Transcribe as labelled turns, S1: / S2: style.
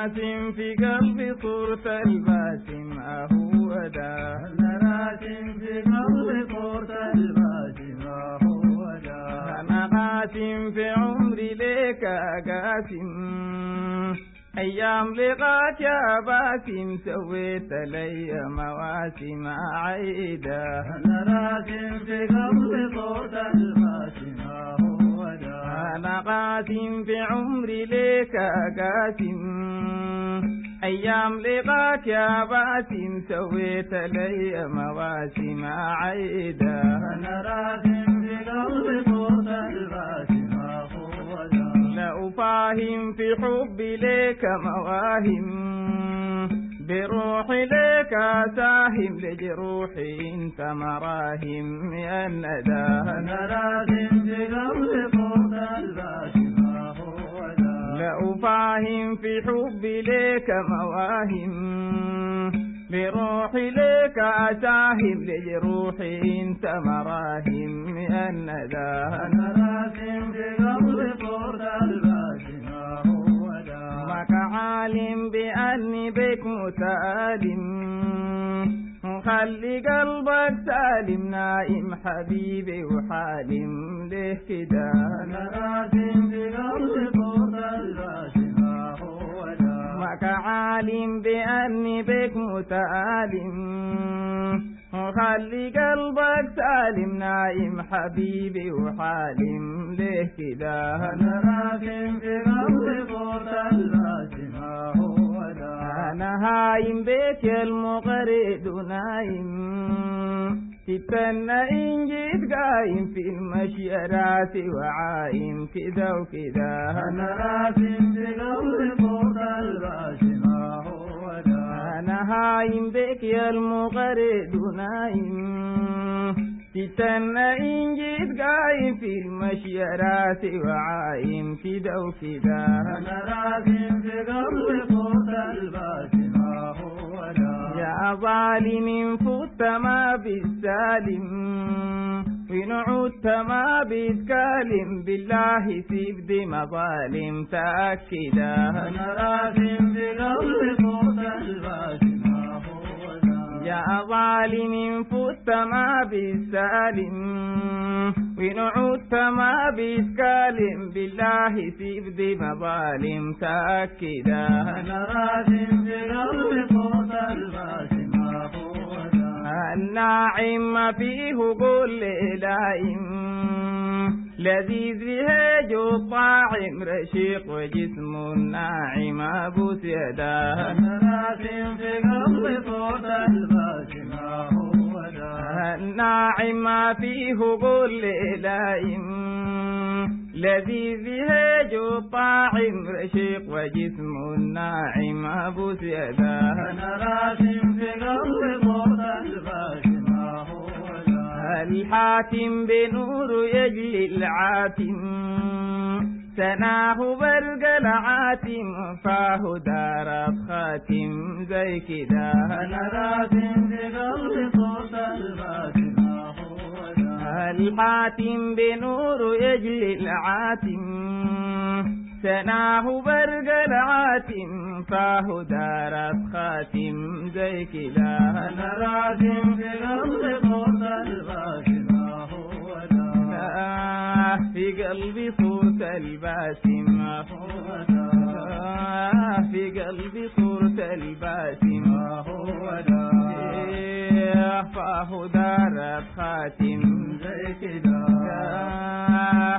S1: راسم في قلبي صورة الباسم أهو دا
S2: أنا راسم في قلبي صورة الباسم هو ده
S1: أنا قاسم في عمري ليك قاسم أيام لقاك يا باسم سويت لي مواسم عيدة.
S2: أنا راسم في قلبي صورة الباسم هو
S1: قاسم في عمري ليك قاسم أيام لقاك يا باسم سويت لي مواسم عيدة
S2: أنا راسم في قلبي صورة الباسم
S1: لا أفاهم في حبي لك مواهم. بروحي لك ساهم لجروحي انت مراهم يا الندى.
S2: أنا راسم في
S1: أفاهم في حبي لك مواهم بروحي لك أساهم لجروحي أنت مراهم
S2: في قلبي صورة الباسم هو ده
S1: مك عالم بأني بك متألم خلي قلبك سالم نائم حبيبي وحالم له كده بك متألم خلي قلبك سالم نايم حبيبي وحالم. له كده
S2: أنا راسم في قلبي صورة الباسم هو
S1: أنا هايم بيت يا المغرد نايم تتنى إن جيت قايم في المشي راسي وعايم كده وكده
S2: أنا راسم في قلبي
S1: أنا هايم بك يا المغرد نايم تتنى إن جيت قايم في المشي راسي وعايم كده وكده
S2: أنا راسم في قلبي صورة الباسم هو ده
S1: يا ظالم فت ما بالسالم. وإن عدت ما بيتكلم بالله سيب دي مظالم تأكدا.
S2: أنا راسم في قلبي صورة
S1: ظالم فت ما بالسالم وإن عدت ما بيتكلم بالله سيب دي مظالم تأكدا
S2: في قلبي صورة الباسم
S1: الناعم فيه قول لائم لذيذ بهج الطاعم رشيق وجسم ناعم أبو سيدا.
S2: أنا راسم في قلبي صورة الباسم هو
S1: الناعم ما فيه قول لائم لذيذ بهج الطاعم رشيق وجسم ناعم أبو سيدا.
S2: أنا راسم في قلبي
S1: الحاتم بنور يجلي العاتم. سناه برق العاتم فاه دارت خاتم زي كده
S2: قلبي صورة الباسم هو ده
S1: الحاتم بنور يجلي العاتم. سناه برق العاتم فاه دارت خاتم زي كده
S2: أنا راسم في قلبي
S1: في قلبي صورة الباسم في قلبي صورة الباسم
S2: هو ده
S1: فاه دارت خاتم.
S2: زي كده.
S1: آه